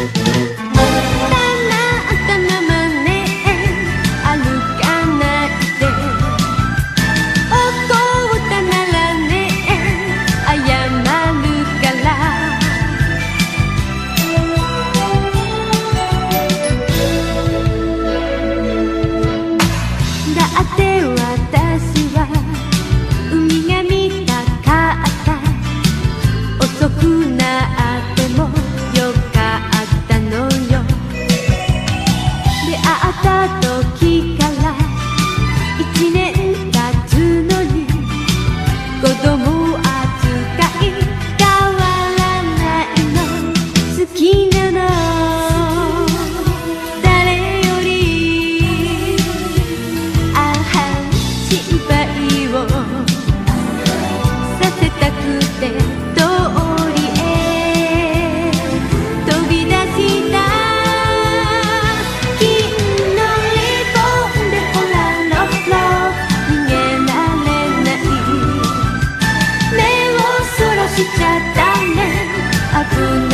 Thank soon.